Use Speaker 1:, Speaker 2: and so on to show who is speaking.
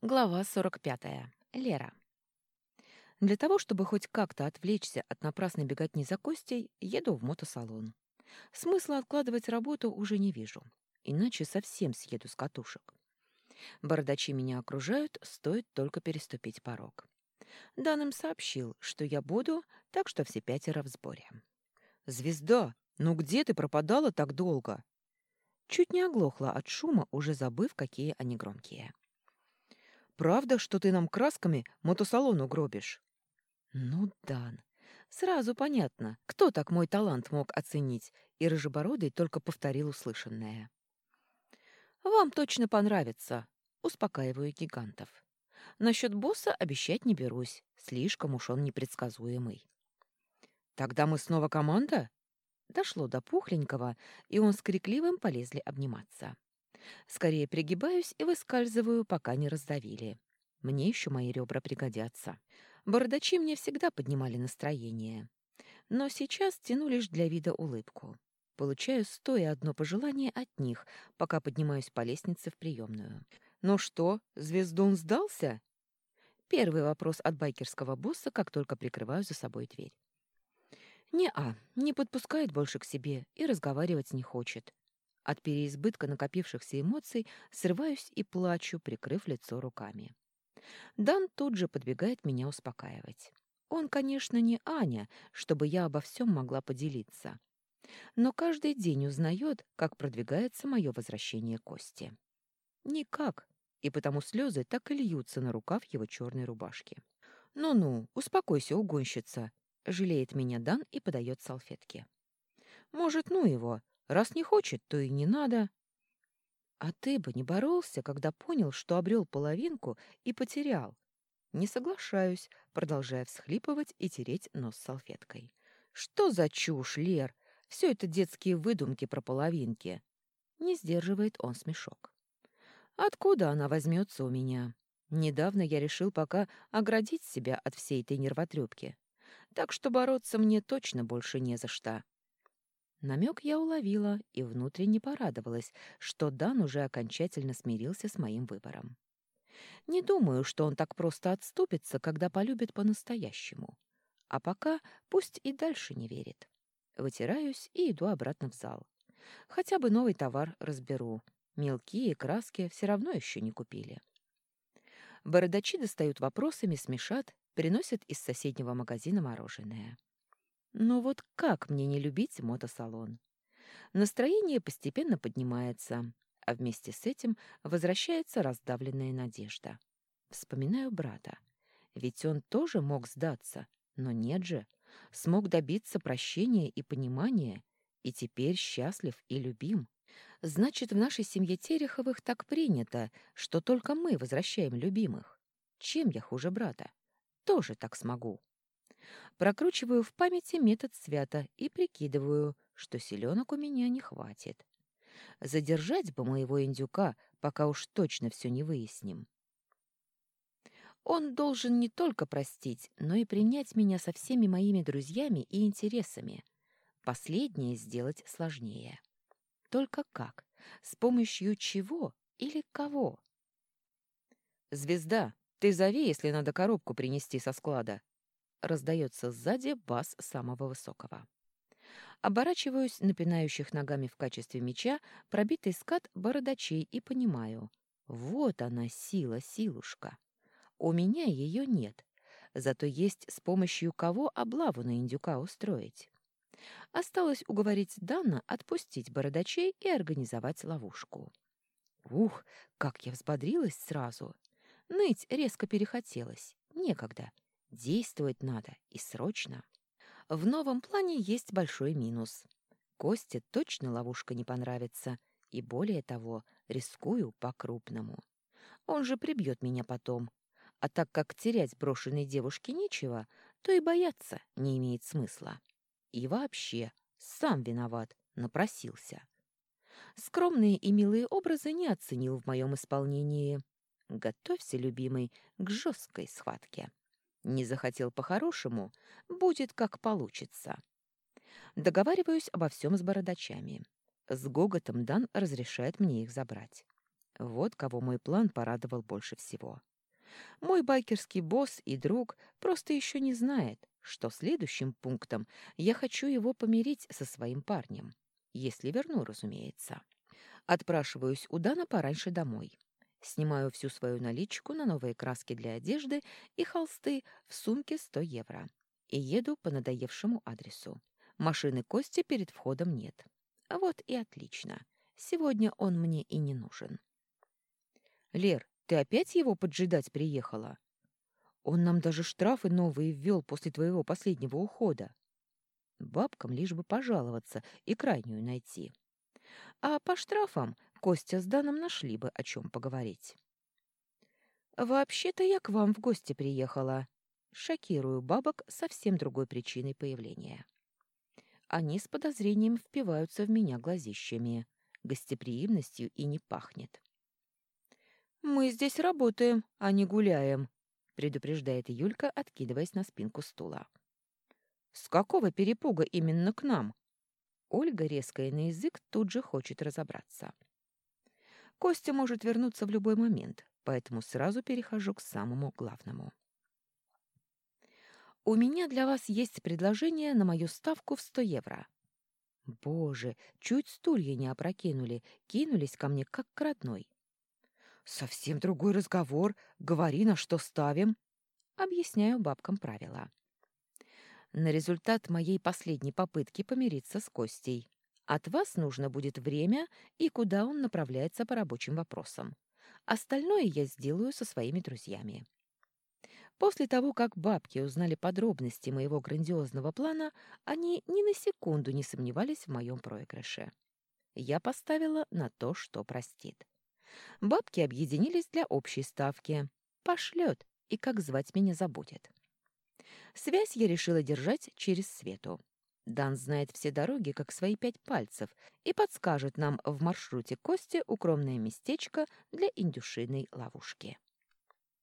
Speaker 1: Глава 45. Лера. Для того, чтобы хоть как-то отвлечься от напрасной беготни за Костей, еду в мотосалон. Смысла откладывать работу уже не вижу, иначе совсем съеду с катушек. Бородачи меня окружают, стоит только переступить порог. Дан им сообщил, что я буду, так что все пятеро в сборе.
Speaker 2: «Звезда, ну где ты пропадала так долго?»
Speaker 1: Чуть не оглохла от шума, уже забыв, какие они громкие.
Speaker 2: Правда, что ты нам красками мотосалон угробишь?
Speaker 1: Ну, Дан, сразу понятно, кто так мой талант мог оценить, и Рыжебородый только повторил услышанное. Вам точно понравится, успокаиваю гигантов. Насчет босса обещать не берусь, слишком уж он непредсказуемый.
Speaker 2: Тогда мы снова команда?
Speaker 1: Дошло до пухленького, и он с крикливым полезли обниматься. Скорее пригибаюсь и выскальзываю, пока не раздавили. Мне еще мои ребра пригодятся. Бородачи мне всегда поднимали настроение. Но сейчас тяну лишь для вида улыбку. Получаю стоя одно пожелание от них, пока поднимаюсь по лестнице в приемную.
Speaker 2: «Ну что, звездун сдался?»
Speaker 1: Первый вопрос от байкерского босса, как только прикрываю за собой дверь. «Не-а, не подпускает больше к себе и разговаривать не хочет. От переизбытка накопившихся эмоций срываюсь и плачу, прикрыв лицо руками. Дан тут же подбегает меня успокаивать. Он, конечно, не Аня, чтобы я обо всем могла поделиться. Но каждый день узнает, как продвигается мое возвращение Кости. Никак, и потому слезы так и льются на рукав его черной рубашки. «Ну-ну, успокойся, угонщица», — жалеет меня Дан и подает салфетки. «Может, ну его, Раз не хочет, то и не надо. А ты бы не боролся, когда понял, что обрел половинку и потерял. Не соглашаюсь, продолжая всхлипывать и тереть нос салфеткой. Что за чушь, Лер? Все это детские выдумки про половинки. Не сдерживает он смешок. Откуда она возьмется у меня? Недавно я решил пока оградить себя от всей этой нервотрепки. Так что бороться мне точно больше не за что. Намек я уловила и внутренне порадовалась, что Дан уже окончательно смирился с моим выбором. Не думаю, что он так просто отступится, когда полюбит по-настоящему. А пока пусть и дальше не верит. Вытираюсь и иду обратно в зал. Хотя бы новый товар разберу. Мелкие краски все равно еще не купили. Бородачи достают вопросами, смешат, приносят из соседнего магазина мороженое. Но вот как мне не любить мотосалон? Настроение постепенно поднимается, а вместе с этим возвращается раздавленная надежда. Вспоминаю брата. Ведь он тоже мог сдаться, но нет же. Смог добиться прощения и понимания, и теперь счастлив и любим. Значит, в нашей семье Тереховых так принято, что только мы возвращаем любимых. Чем я хуже брата? Тоже так смогу. Прокручиваю в памяти метод свята и прикидываю, что селенок у меня не хватит. Задержать бы моего индюка, пока уж точно все не выясним. Он должен не только простить, но и принять меня со всеми моими друзьями и интересами. Последнее сделать сложнее. Только как? С помощью чего или кого?
Speaker 2: «Звезда, ты зови, если надо коробку принести со склада»,
Speaker 1: Раздается сзади бас самого высокого. Оборачиваюсь напинающих ногами в качестве меча пробитый скат бородачей и понимаю. Вот она сила, силушка. У меня ее нет, зато есть с помощью кого облаву на индюка устроить. Осталось уговорить Дана отпустить бородачей и организовать ловушку. Ух, как я взбодрилась сразу! Ныть резко перехотелось. Некогда. Действовать надо и срочно. В новом плане есть большой минус. Косте точно ловушка не понравится, и более того, рискую по-крупному. Он же прибьет меня потом. А так как терять брошенной девушке нечего, то и бояться не имеет смысла. И вообще, сам виноват, напросился. Скромные и милые образы не оценил в моем исполнении. Готовься, любимый, к жесткой схватке. Не захотел по-хорошему, будет как получится. Договариваюсь обо всем с бородачами. С гоготом Дан разрешает мне их забрать. Вот кого мой план порадовал больше всего. Мой байкерский босс и друг просто еще не знает, что следующим пунктом я хочу его помирить со своим парнем. Если верну, разумеется. Отпрашиваюсь у Дана пораньше домой. Снимаю всю свою наличку на новые краски для одежды и холсты в сумке 100 евро. И еду по надоевшему адресу. Машины Кости перед входом нет. А вот и отлично. Сегодня он мне и не нужен. «Лер, ты опять его поджидать приехала? Он нам даже штрафы новые ввел после твоего последнего ухода. Бабкам лишь бы пожаловаться и крайнюю найти. А по штрафам Костя с Даном нашли бы о чем поговорить. «Вообще-то я к вам в гости приехала». Шокирую бабок совсем другой причиной появления. Они с подозрением впиваются в меня глазищами. Гостеприимностью и не пахнет. «Мы здесь работаем, а не гуляем», — предупреждает Юлька, откидываясь на спинку стула. «С какого перепуга именно к нам?» Ольга, резкая на язык, тут же хочет разобраться. Костя может вернуться в любой момент, поэтому сразу перехожу к самому главному. У меня для вас есть предложение на мою ставку в 100 евро. Боже, чуть стулья не опрокинули, кинулись ко мне как к родной. Совсем другой разговор, говори, на что ставим. Объясняю бабкам правила. На результат моей последней попытки помириться с Костей. От вас нужно будет время и куда он направляется по рабочим вопросам. Остальное я сделаю со своими друзьями. После того, как бабки узнали подробности моего грандиозного плана, они ни на секунду не сомневались в моем проигрыше. Я поставила на то, что простит. Бабки объединились для общей ставки. Пошлет и как звать меня забудет. Связь я решила держать через Свету. Дан знает все дороги, как свои пять пальцев, и подскажет нам в маршруте Кости укромное местечко для индюшиной ловушки.